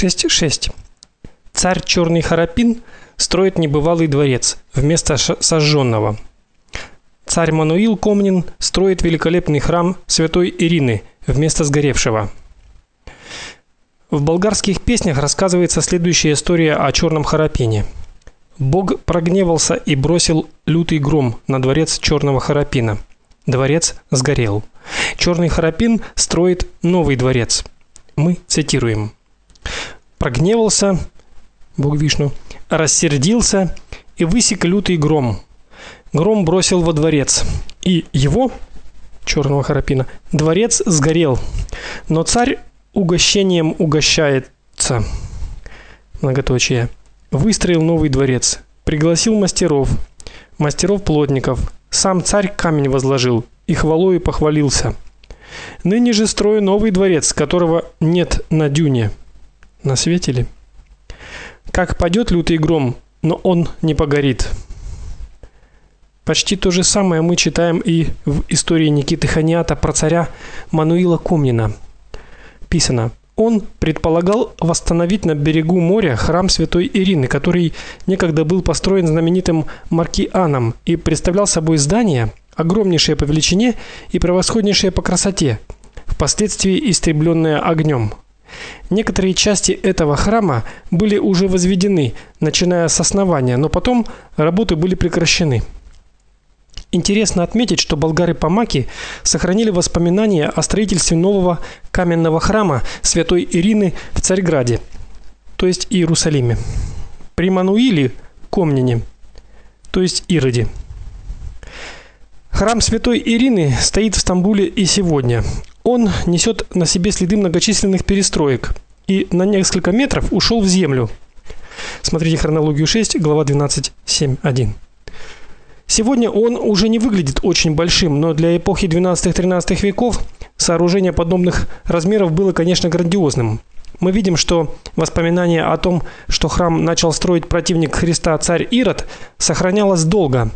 6.6. Царь Черный Харапин строит небывалый дворец вместо сожженного. Царь Мануил Комнин строит великолепный храм Святой Ирины вместо сгоревшего. В болгарских песнях рассказывается следующая история о Черном Харапине. Бог прогневался и бросил лютый гром на дворец Черного Харапина. Дворец сгорел. Черный Харапин строит новый дворец. Мы цитируем: Прогневался Бог Вишну, рассердился и высек лютый гром. Гром бросил во дворец, и его черного харапина дворец сгорел. Но царь угощением угощается. Многоточие. Выстроил новый дворец, пригласил мастеров, мастеров-плотников. Сам царь камень возложил и хвалою похвалился. Ныне же строю новый дворец, которого нет на дюне. На свете ли? Как падет лютый гром, но он не погорит. Почти то же самое мы читаем и в истории Никиты Ханиата про царя Мануила Комнина. Писано: он предполагал восстановить на берегу моря храм Святой Ирины, который некогда был построен знаменитым Маркианом и представлял собой здание, огромнейшее по величине и превосходнейшее по красоте, впоследствии истребленное огнем. Некоторые части этого храма были уже возведены, начиная с основания, но потом работы были прекращены. Интересно отметить, что болгары-помаки сохранили воспоминания о строительстве нового каменного храма Святой Ирины в Царьграде, то есть Иерусалиме. При Мануиле Комнине, то есть Ироде. Храм Святой Ирины стоит в Стамбуле и сегодня. Он несет на себе следы многочисленных перестроек и на несколько метров ушел в землю. Смотрите хронологию 6, глава 12.7.1. Сегодня он уже не выглядит очень большим, но для эпохи 12-13 веков сооружение подобных размеров было, конечно, грандиозным. Мы видим, что воспоминание о том, что храм начал строить противник Христа царь Ирод, сохранялось долго.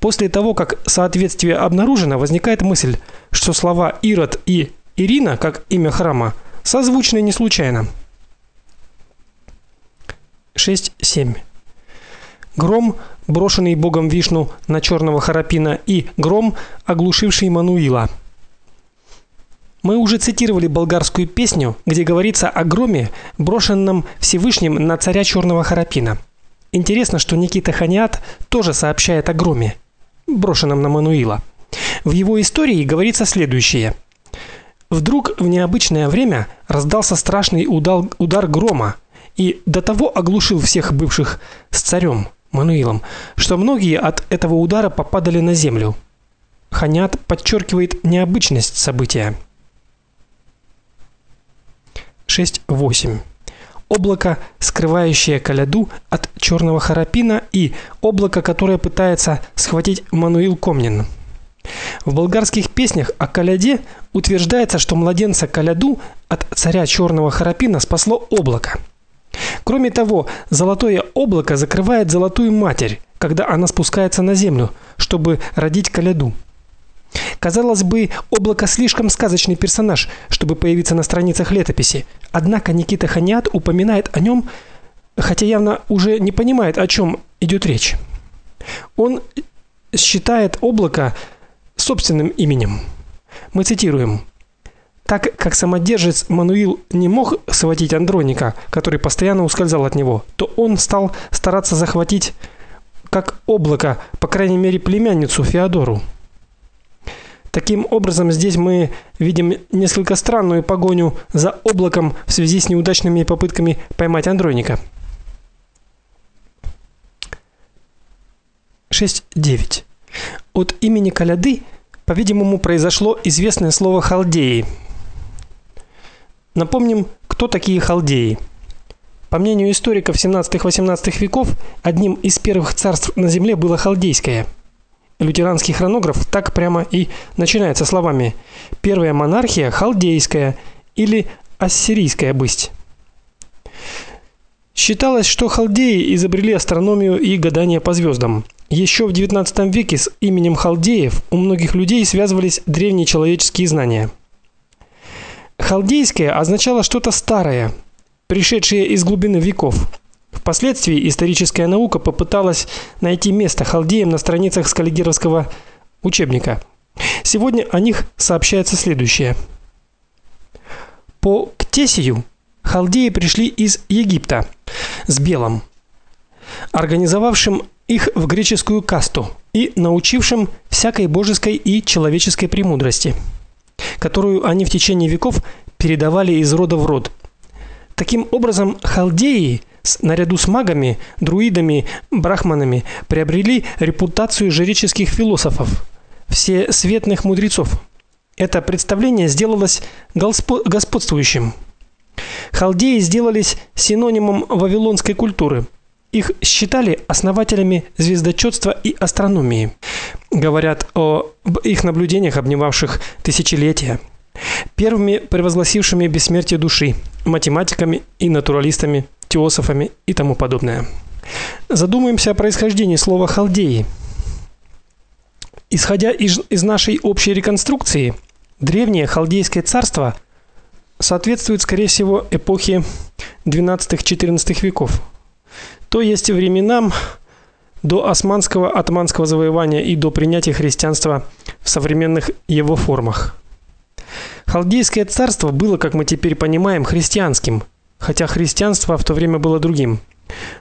После того, как соответствие обнаружено, возникает мысль, что слова Ирод и Ирина, как имя храма, созвучны не случайно. 6.7. Гром, брошенный богом Вишну на черного Харапина, и гром, оглушивший Мануила. Мы уже цитировали болгарскую песню, где говорится о громе, брошенном Всевышним на царя черного Харапина. Интересно, что Никита Ханиат тоже сообщает о громе, брошенном на Мануила. В его истории говорится следующее: Вдруг в необычное время раздался страшный удар, удар грома, и до того оглушил всех бывших с царем. Мануилом, что многие от этого удара попадали на землю. Ханят подчеркивает необычность события. 6.8. Облако, скрывающее Каляду от черного харапина и облако, которое пытается схватить Мануил Комнин. В болгарских песнях о Каляде утверждается, что младенца Каляду от царя черного харапина спасло облако. Кроме того, золотое облако закрывает золотую матерь, когда она спускается на землю, чтобы родить коляду. Казалось бы, облако слишком сказочный персонаж, чтобы появиться на страницах летописи. Однако Никита Ханиат упоминает о нем, хотя явно уже не понимает, о чем идет речь. Он считает облако собственным именем. Мы цитируем: так как самодержец Мануил не мог схватить Андроника, который постоянно ускользал от него, то он стал стараться захватить как облако, по крайней мере, племянницу Феодору. Таким образом, здесь мы видим несколько странную погоню за облаком в связи с неудачными попытками поймать Андроника. 6.9. От имени Каляды, по-видимому, произошло известное слово халдеи – Напомним, кто такие халдеи. По мнению историков 17-18 веков, одним из первых царств на земле было халдейское. Лютеранский хронограф так прямо и начинается словами: "Первая монархия халдейская или ассирийская бысть". Считалось, что халдеи изобрели астрономию и гадание по звездам. Еще в XIX веке с именем халдеев у многих людей связывались древние человеческие знания. Халдейское означало что-то старое. пришедшие из глубины веков. Впоследствии историческая наука попыталась найти место халдеям на страницах Скаллигеровского учебника. Сегодня о них сообщается следующее. По Ктесию халдеи пришли из Египта с белым, организовавшим их в греческую касту и научившим всякой божеской и человеческой премудрости, которую они в течение веков передавали из рода в род. Таким образом, халдеи наряду с магами, друидами, брахманами приобрели репутацию жреческих философов, все светных мудрецов. Это представление сделалось господствующим. Халдеи сделались синонимом вавилонской культуры. Их считали основателями звездочётства и астрономии. Говорят о их наблюдениях, обнимавших тысячелетия. Первыми превозгласившими бессмертие души, математиками и натуралистами, теософами и тому подобное. Задумаемся о происхождении слова халдеи. Исходя из, из нашей общей реконструкции, древнее халдейское царство соответствует, скорее всего, эпохе 12-14 веков. То есть временам до османского атаманского завоевания и до принятия христианства в современных его формах. Халдейское царство было, как мы теперь понимаем, христианским, хотя христианство в то время было другим.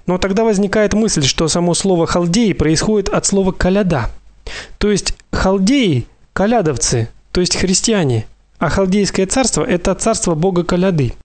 Но тогда возникает мысль, что само слово халдеи происходит от слова коляда. То есть халдеи колядовцы, то есть христиане, а халдейское царство это царство бога Коляды.